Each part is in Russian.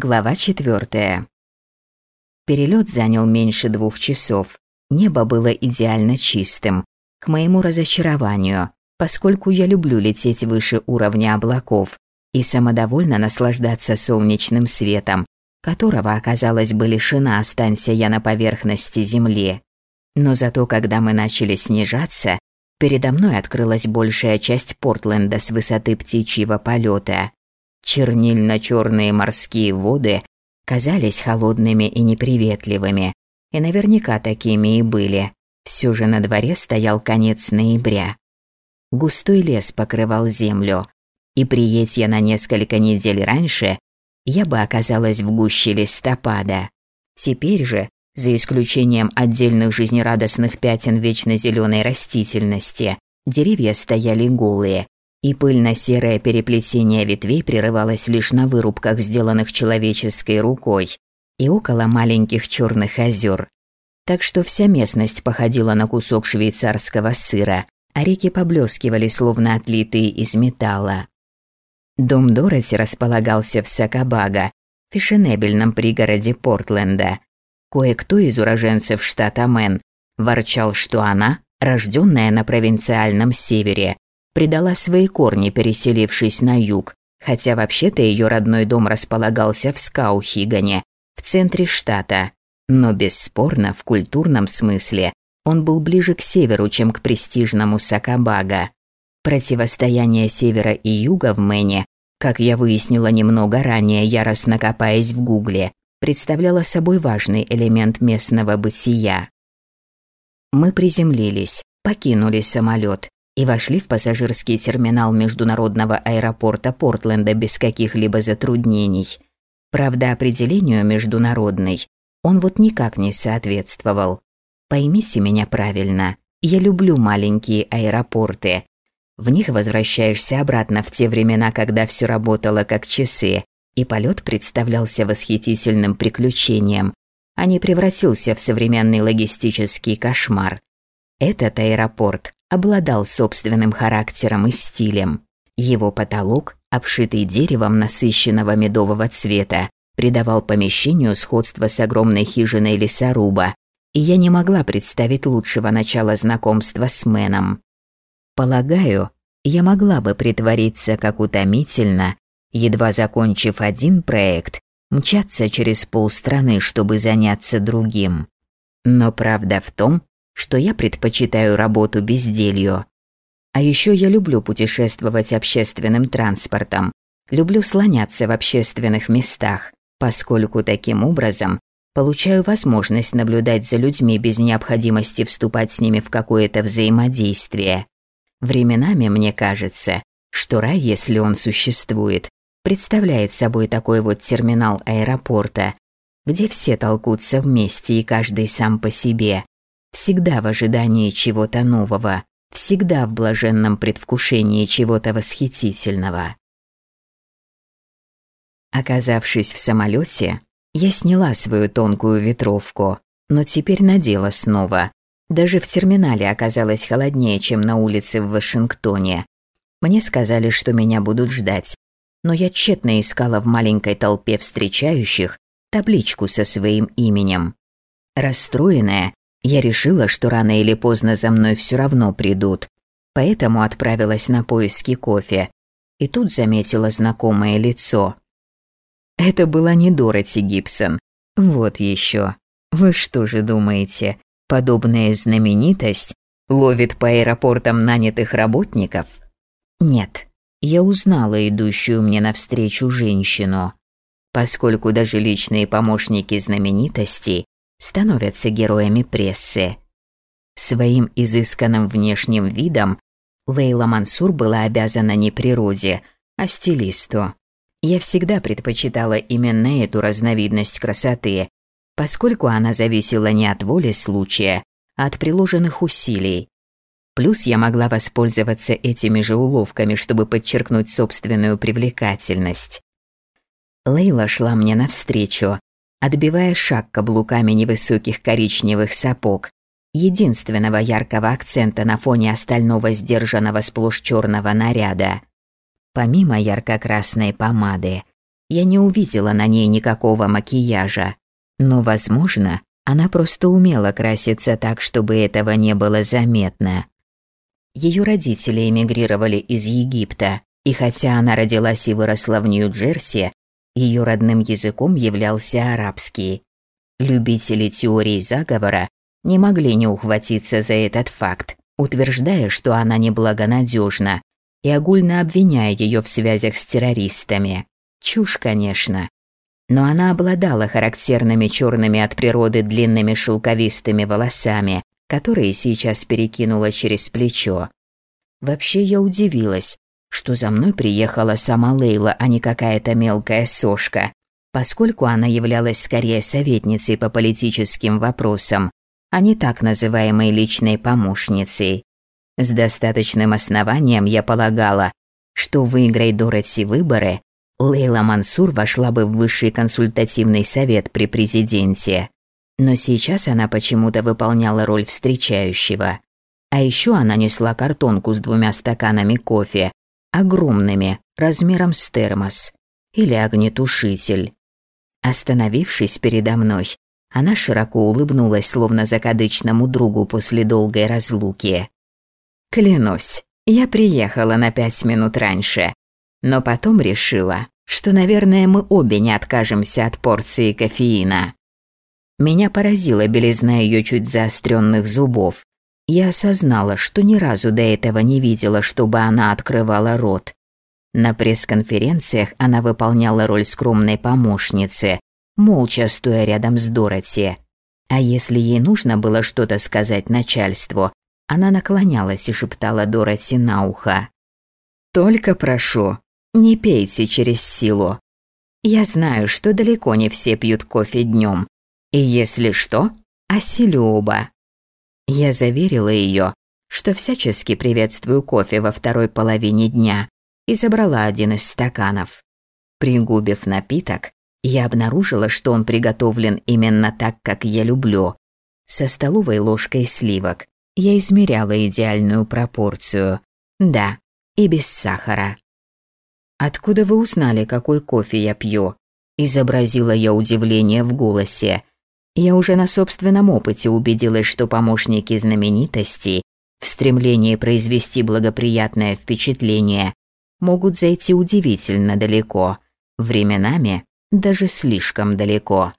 Глава четвертая. Перелет занял меньше двух часов. Небо было идеально чистым. К моему разочарованию, поскольку я люблю лететь выше уровня облаков и самодовольно наслаждаться солнечным светом, которого оказалось бы лишена, останься я на поверхности Земли. Но зато, когда мы начали снижаться, передо мной открылась большая часть Портленда с высоты птичьего полета. Чернильно-черные морские воды казались холодными и неприветливыми, и наверняка такими и были. Все же на дворе стоял конец ноября. Густой лес покрывал землю, и приедь я на несколько недель раньше, я бы оказалась в гуще листопада. Теперь же, за исключением отдельных жизнерадостных пятен вечно зеленой растительности, деревья стояли голые, и пыльно-серое переплетение ветвей прерывалось лишь на вырубках, сделанных человеческой рукой, и около маленьких черных озер. Так что вся местность походила на кусок швейцарского сыра, а реки поблескивали, словно отлитые из металла. Дом Дороти располагался в Сакабага, фешенебельном пригороде Портленда. Кое-кто из уроженцев штата Мэн ворчал, что она, рожденная на провинциальном севере, предала свои корни, переселившись на юг, хотя вообще-то ее родной дом располагался в Скаухигане, в центре штата. Но бесспорно, в культурном смысле, он был ближе к северу, чем к престижному Сакабага. Противостояние севера и юга в Мэне, как я выяснила немного ранее, яростно копаясь в гугле, представляло собой важный элемент местного бытия. Мы приземлились, покинули самолет, и вошли в пассажирский терминал международного аэропорта Портленда без каких-либо затруднений. Правда, определению «международный» он вот никак не соответствовал. Поймите меня правильно, я люблю маленькие аэропорты. В них возвращаешься обратно в те времена, когда все работало как часы, и полет представлялся восхитительным приключением, а не превратился в современный логистический кошмар. Этот аэропорт обладал собственным характером и стилем. Его потолок, обшитый деревом насыщенного медового цвета, придавал помещению сходство с огромной хижиной лесоруба, и я не могла представить лучшего начала знакомства с Мэном. Полагаю, я могла бы притвориться как утомительно, едва закончив один проект, мчаться через полстраны, чтобы заняться другим. Но правда в том, что я предпочитаю работу безделью. А еще я люблю путешествовать общественным транспортом, люблю слоняться в общественных местах, поскольку таким образом получаю возможность наблюдать за людьми без необходимости вступать с ними в какое-то взаимодействие. Временами мне кажется, что рай, если он существует, представляет собой такой вот терминал аэропорта, где все толкутся вместе и каждый сам по себе, всегда в ожидании чего-то нового, всегда в блаженном предвкушении чего-то восхитительного. Оказавшись в самолете, я сняла свою тонкую ветровку, но теперь надела снова. Даже в терминале оказалось холоднее, чем на улице в Вашингтоне. Мне сказали, что меня будут ждать, но я тщетно искала в маленькой толпе встречающих табличку со своим именем. Расстроенная, я решила, что рано или поздно за мной все равно придут, поэтому отправилась на поиски кофе. И тут заметила знакомое лицо. Это была не Дороти Гибсон. Вот еще. Вы что же думаете, подобная знаменитость ловит по аэропортам нанятых работников? Нет, я узнала идущую мне навстречу женщину. Поскольку даже личные помощники знаменитостей становятся героями прессы. Своим изысканным внешним видом Лейла Мансур была обязана не природе, а стилисту. Я всегда предпочитала именно эту разновидность красоты, поскольку она зависела не от воли случая, а от приложенных усилий. Плюс я могла воспользоваться этими же уловками, чтобы подчеркнуть собственную привлекательность. Лейла шла мне навстречу, отбивая шаг каблуками невысоких коричневых сапог, единственного яркого акцента на фоне остального сдержанного сплошь черного наряда. Помимо ярко-красной помады, я не увидела на ней никакого макияжа. Но, возможно, она просто умела краситься так, чтобы этого не было заметно. Ее родители эмигрировали из Египта, и хотя она родилась и выросла в Нью-Джерси, ее родным языком являлся арабский. Любители теорий заговора не могли не ухватиться за этот факт, утверждая, что она неблагонадежна, и огульно обвиняя ее в связях с террористами. Чушь, конечно. Но она обладала характерными черными от природы длинными шелковистыми волосами, которые сейчас перекинула через плечо. Вообще я удивилась, что за мной приехала сама Лейла, а не какая-то мелкая сошка, поскольку она являлась скорее советницей по политическим вопросам, а не так называемой личной помощницей. С достаточным основанием я полагала, что выиграй Дороти выборы, Лейла Мансур вошла бы в высший консультативный совет при президенте. Но сейчас она почему-то выполняла роль встречающего. А еще она несла картонку с двумя стаканами кофе, огромными, размером с термос, или огнетушитель. Остановившись передо мной, она широко улыбнулась, словно закадычному другу после долгой разлуки. «Клянусь, я приехала на пять минут раньше, но потом решила, что, наверное, мы обе не откажемся от порции кофеина». Меня поразила белизна ее чуть заостренных зубов. Я осознала, что ни разу до этого не видела, чтобы она открывала рот. На пресс-конференциях она выполняла роль скромной помощницы, молча стоя рядом с Дороти. А если ей нужно было что-то сказать начальству, она наклонялась и шептала Дороти на ухо. «Только прошу, не пейте через силу. Я знаю, что далеко не все пьют кофе днем, и если что, осилю оба». Я заверила ее, что всячески приветствую кофе во второй половине дня, и забрала один из стаканов. Пригубив напиток, я обнаружила, что он приготовлен именно так, как я люблю. Со столовой ложкой сливок я измеряла идеальную пропорцию. Да, и без сахара. «Откуда вы узнали, какой кофе я пью?» Изобразила я удивление в голосе. Я уже на собственном опыте убедилась, что помощники знаменитостей в стремлении произвести благоприятное впечатление могут зайти удивительно далеко. Временами даже слишком далеко.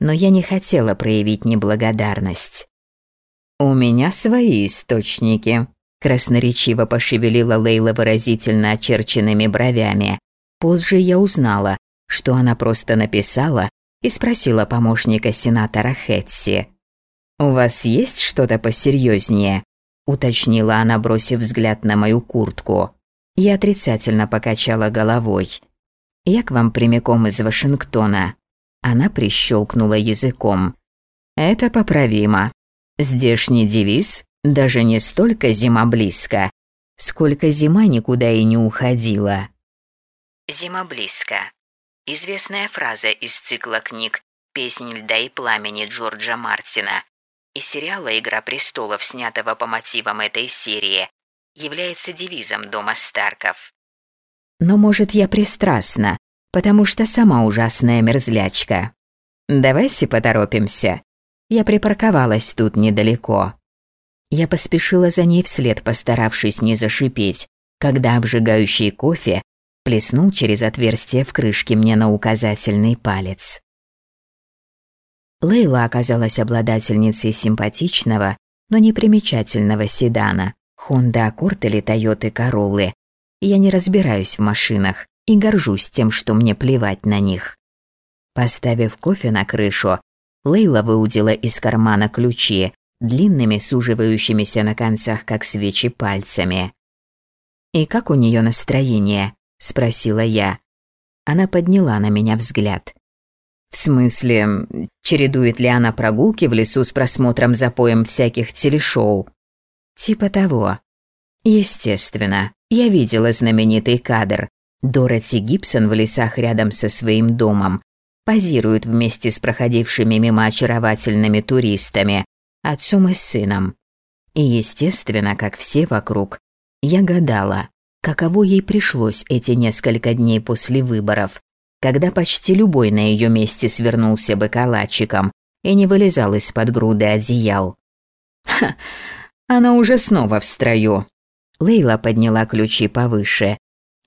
Но я не хотела проявить неблагодарность. «У меня свои источники», – красноречиво пошевелила Лейла выразительно очерченными бровями. Позже я узнала, что она просто написала и спросила помощника сенатора Хэтси. «У вас есть что-то посерьезнее?» – уточнила она, бросив взгляд на мою куртку. Я отрицательно покачала головой. Я к вам прямиком из Вашингтона». Она прищелкнула языком. «Это поправимо. Здешний девиз даже не столько зима близко, сколько зима никуда и не уходила». «Зима близко» – известная фраза из цикла книг «Песнь льда и пламени» Джорджа Мартина и сериала «Игра престолов», снятого по мотивам этой серии, является девизом дома Старков. Но, может, я пристрастна, потому что сама ужасная мерзлячка. Давайте поторопимся. Я припарковалась тут недалеко. Я поспешила за ней вслед, постаравшись не зашипеть, когда обжигающий кофе плеснул через отверстие в крышке мне на указательный палец. Лейла оказалась обладательницей симпатичного, но непримечательного седана Honda Accord или Toyota Corolla, я не разбираюсь в машинах и горжусь тем, что мне плевать на них. Поставив кофе на крышу, Лейла выудила из кармана ключи, длинными суживающимися на концах, как свечи, пальцами. «И как у нее настроение?» – спросила я. Она подняла на меня взгляд. «В смысле, чередует ли она прогулки в лесу с просмотром запоем всяких телешоу?» «Типа того. Естественно, я видела знаменитый кадр. Дороти Гибсон в лесах рядом со своим домом позирует вместе с проходившими мимо очаровательными туристами, отцом и сыном. И, естественно, как все вокруг, я гадала, каково ей пришлось эти несколько дней после выборов, когда почти любой на ее месте свернулся бы калачиком и не вылезал из-под груды одеял. «Ха, она уже снова в строю». Лейла подняла ключи повыше,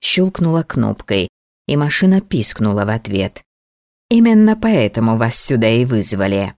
щелкнула кнопкой, и машина пискнула в ответ. «Именно поэтому вас сюда и вызвали».